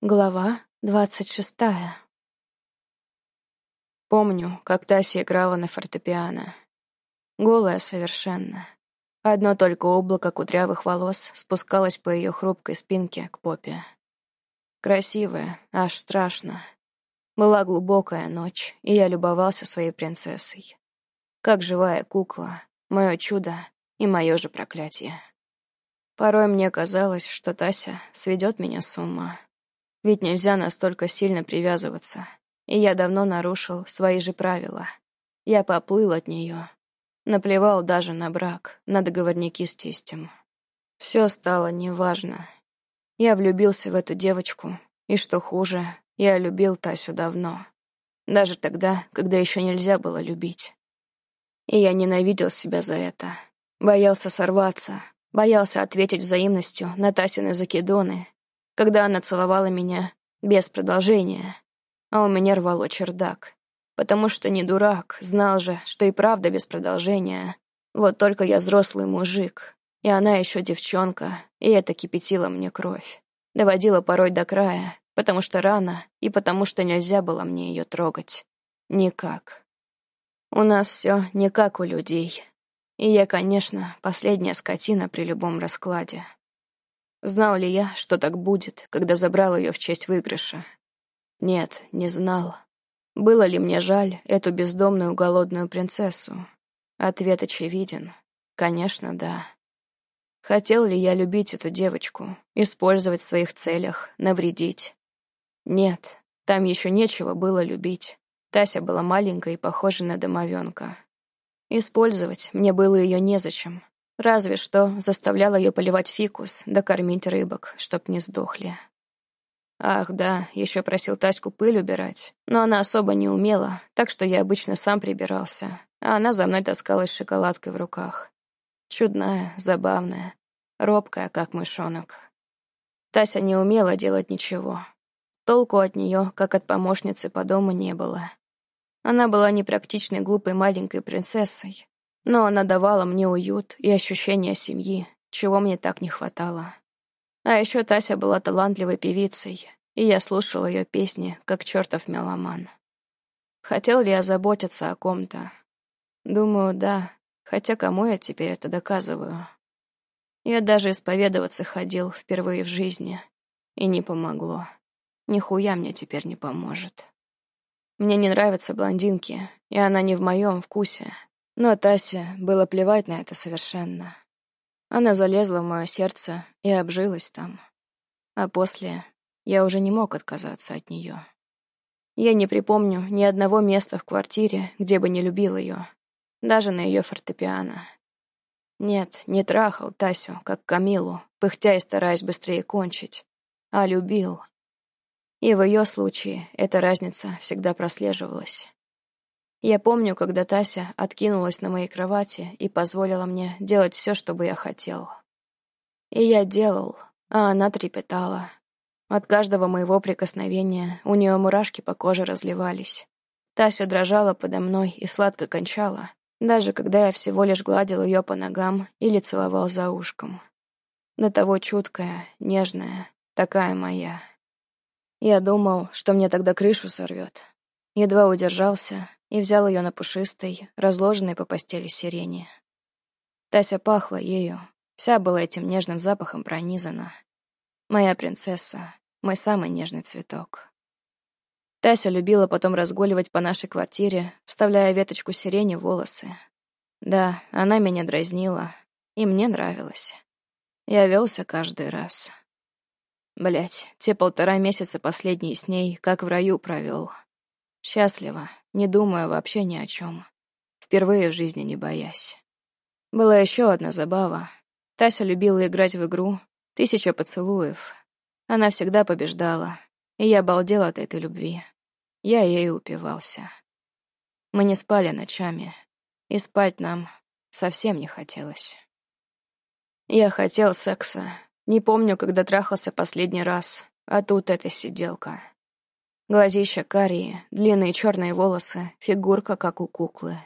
Глава двадцать шестая. Помню, как Тася играла на фортепиано. Голая совершенно. Одно только облако кудрявых волос спускалось по ее хрупкой спинке к попе. Красивая, аж страшно. Была глубокая ночь, и я любовался своей принцессой. Как живая кукла, мое чудо и мое же проклятие. Порой мне казалось, что Тася сведет меня с ума. Ведь нельзя настолько сильно привязываться. И я давно нарушил свои же правила. Я поплыл от нее. Наплевал даже на брак, на договорники с тестем. Все стало неважно. Я влюбился в эту девочку, и что хуже, я любил Тасю давно. Даже тогда, когда еще нельзя было любить. И я ненавидел себя за это. Боялся сорваться, боялся ответить взаимностью на Тасины закидоны, когда она целовала меня без продолжения, а у меня рвало чердак. Потому что не дурак, знал же, что и правда без продолжения. Вот только я взрослый мужик, и она еще девчонка, и это кипятило мне кровь. Доводило порой до края, потому что рано, и потому что нельзя было мне ее трогать. Никак. У нас все не как у людей. И я, конечно, последняя скотина при любом раскладе. Знал ли я, что так будет, когда забрал ее в честь выигрыша? Нет, не знал. Было ли мне жаль эту бездомную голодную принцессу? Ответ очевиден. Конечно, да. Хотел ли я любить эту девочку, использовать в своих целях, навредить? Нет, там еще нечего было любить. Тася была маленькой и похожа на домовенка. Использовать мне было ее незачем. Разве что заставляла ее поливать фикус да кормить рыбок, чтоб не сдохли. Ах, да, еще просил Таську пыль убирать, но она особо не умела, так что я обычно сам прибирался, а она за мной таскалась шоколадкой в руках. Чудная, забавная, робкая, как мышонок. Тася не умела делать ничего. Толку от нее, как от помощницы по дому, не было. Она была непрактичной глупой маленькой принцессой, но она давала мне уют и ощущение семьи, чего мне так не хватало. А еще Тася была талантливой певицей, и я слушал ее песни, как чертов меломан. Хотел ли я заботиться о ком-то? Думаю, да, хотя кому я теперь это доказываю? Я даже исповедоваться ходил впервые в жизни, и не помогло. Нихуя мне теперь не поможет. Мне не нравятся блондинки, и она не в моем вкусе, но Тасе было плевать на это совершенно. Она залезла в мое сердце и обжилась там. А после я уже не мог отказаться от нее. Я не припомню ни одного места в квартире, где бы не любил ее, даже на ее фортепиано. Нет, не трахал Тасю, как Камилу, пыхтя и стараясь быстрее кончить, а любил. И в ее случае эта разница всегда прослеживалась. Я помню, когда Тася откинулась на моей кровати и позволила мне делать все, что бы я хотел. И я делал, а она трепетала. От каждого моего прикосновения у нее мурашки по коже разливались. Тася дрожала подо мной и сладко кончала, даже когда я всего лишь гладил ее по ногам или целовал за ушком. До того чуткая, нежная, такая моя. Я думал, что мне тогда крышу сорвет. Едва удержался и взял ее на пушистой, разложенной по постели сирене. Тася пахла ею, вся была этим нежным запахом пронизана. Моя принцесса, мой самый нежный цветок. Тася любила потом разгуливать по нашей квартире, вставляя веточку сирени в волосы. Да, она меня дразнила, и мне нравилось. Я велся каждый раз. Блять, те полтора месяца последние с ней, как в раю провел. Счастливо, не думая вообще ни о чем. Впервые в жизни не боясь. Была еще одна забава. Тася любила играть в игру «Тысяча поцелуев». Она всегда побеждала, и я балдел от этой любви. Я ею упивался. Мы не спали ночами, и спать нам совсем не хотелось. Я хотел секса. Не помню, когда трахался последний раз, а тут эта сиделка. Глазища карие, длинные черные волосы, фигурка, как у куклы.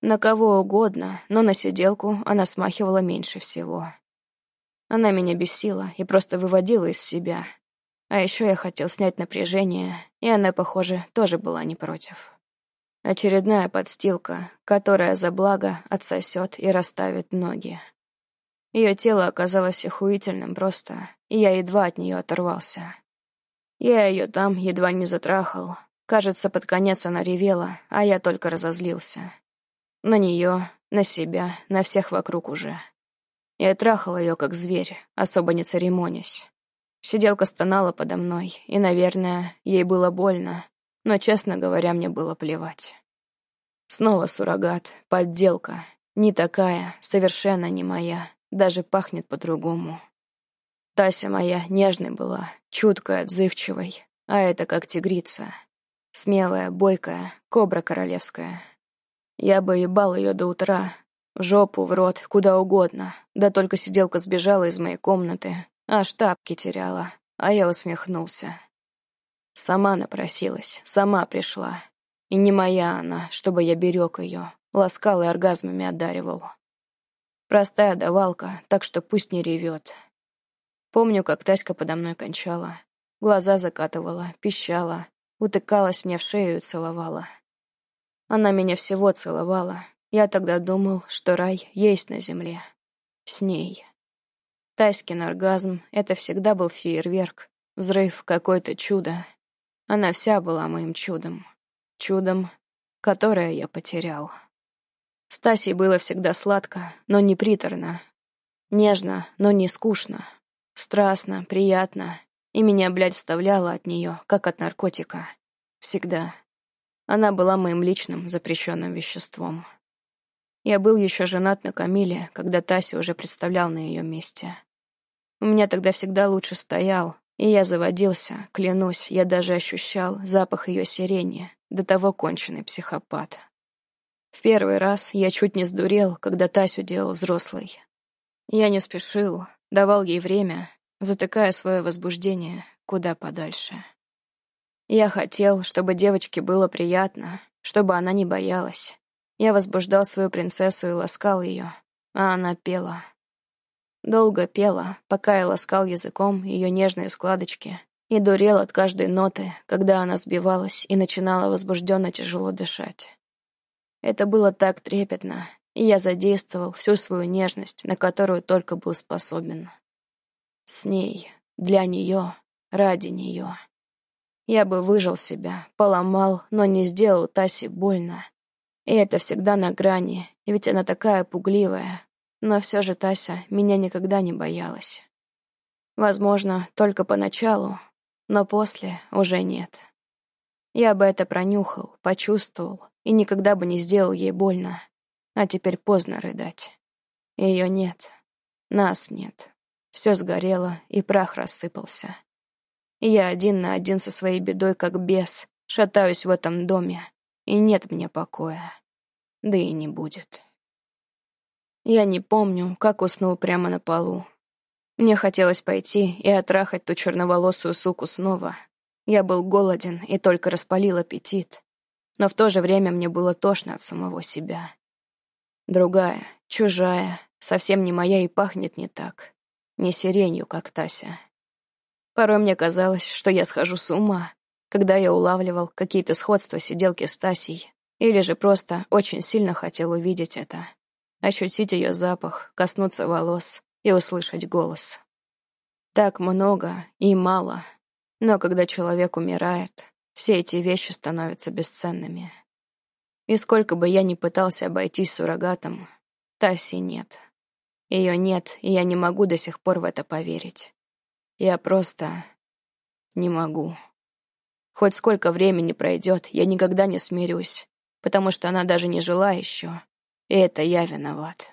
На кого угодно, но на сиделку она смахивала меньше всего. Она меня бесила и просто выводила из себя. А еще я хотел снять напряжение, и она, похоже, тоже была не против. Очередная подстилка, которая за благо отсосет и расставит ноги. Ее тело оказалось охуительным просто, и я едва от нее оторвался. Я ее там едва не затрахал. Кажется, под конец она ревела, а я только разозлился. На нее, на себя, на всех вокруг уже. Я трахал ее как зверь, особо не церемонясь. Сиделка стонала подо мной, и, наверное, ей было больно, но, честно говоря, мне было плевать. Снова суррогат, подделка, не такая, совершенно не моя, даже пахнет по-другому. Тася моя нежной была, чуткой, отзывчивой, а это как тигрица. Смелая, бойкая, кобра королевская. Я бы ебал ее до утра, в жопу, в рот, куда угодно, да только сиделка сбежала из моей комнаты, Аж тапки теряла, а я усмехнулся. Сама напросилась, сама пришла. И не моя она, чтобы я берег ее, ласкал и оргазмами одаривал. Простая давалка, так что пусть не ревет. Помню, как Таська подо мной кончала. Глаза закатывала, пищала, утыкалась мне в шею и целовала. Она меня всего целовала. Я тогда думал, что рай есть на земле. С ней. Таськин оргазм — это всегда был фейерверк, взрыв, какое-то чудо. Она вся была моим чудом. Чудом, которое я потерял. С Тасей было всегда сладко, но не приторно. Нежно, но не скучно. Страстно, приятно. И меня, блядь, вставляло от нее, как от наркотика. Всегда. Она была моим личным запрещенным веществом. Я был еще женат на Камиле, когда Тася уже представлял на ее месте. У меня тогда всегда лучше стоял, и я заводился, клянусь, я даже ощущал запах ее сирени, до того конченый психопат. В первый раз я чуть не сдурел, когда Тасю делал взрослой. Я не спешил, давал ей время, затыкая свое возбуждение куда подальше. Я хотел, чтобы девочке было приятно, чтобы она не боялась, я возбуждал свою принцессу и ласкал ее, а она пела. Долго пела, пока я ласкал языком ее нежные складочки и дурел от каждой ноты, когда она сбивалась и начинала возбужденно тяжело дышать. Это было так трепетно, и я задействовал всю свою нежность, на которую только был способен. С ней, для нее, ради нее. Я бы выжил себя, поломал, но не сделал Тасе больно, и это всегда на грани, ведь она такая пугливая. Но все же Тася меня никогда не боялась. Возможно, только поначалу, но после уже нет. Я бы это пронюхал, почувствовал, и никогда бы не сделал ей больно. А теперь поздно рыдать. Ее нет. Нас нет. Все сгорело, и прах рассыпался. Я один на один со своей бедой, как бес, шатаюсь в этом доме, и нет мне покоя. Да и не будет. Я не помню, как уснул прямо на полу. Мне хотелось пойти и отрахать ту черноволосую суку снова. Я был голоден и только распалил аппетит. Но в то же время мне было тошно от самого себя. Другая, чужая, совсем не моя и пахнет не так. Не сиренью, как Тася. Порой мне казалось, что я схожу с ума, когда я улавливал какие-то сходства сиделки с Тасей, или же просто очень сильно хотел увидеть это, ощутить ее запах, коснуться волос и услышать голос. Так много и мало, но когда человек умирает, все эти вещи становятся бесценными. И сколько бы я ни пытался обойтись суррогатом, Таси нет. Ее нет, и я не могу до сих пор в это поверить. Я просто не могу. Хоть сколько времени пройдет, я никогда не смирюсь, потому что она даже не жила еще. И это я виноват.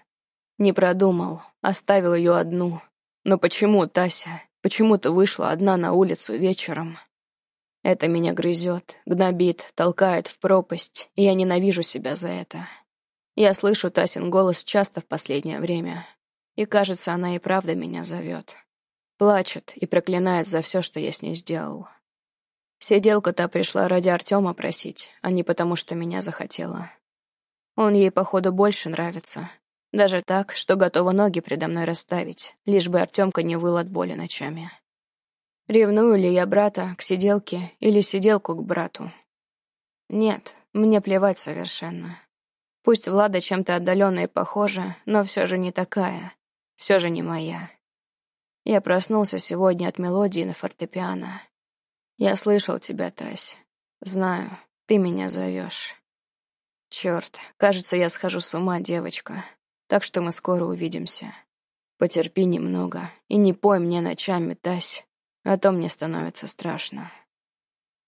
Не продумал, оставил ее одну. Но почему, Тася, почему ты вышла одна на улицу вечером? Это меня грызет, гнобит, толкает в пропасть, и я ненавижу себя за это. Я слышу Тасин голос часто в последнее время, и, кажется, она и правда меня зовет. Плачет и проклинает за все, что я с ней сделал. Сиделка-то пришла ради Артема просить, а не потому, что меня захотела. Он ей, походу, больше нравится. Даже так, что готова ноги предо мной расставить, лишь бы Артемка не выл от боли ночами. Ревную ли я брата к сиделке или сиделку к брату? Нет, мне плевать совершенно. Пусть Влада чем-то отдаленная и похожа, но все же не такая, все же не моя. Я проснулся сегодня от мелодии на фортепиано. Я слышал тебя, Тась. Знаю, ты меня зовешь. Черт, кажется, я схожу с ума, девочка. Так что мы скоро увидимся. Потерпи немного и не пой мне ночами, Тась, а то мне становится страшно.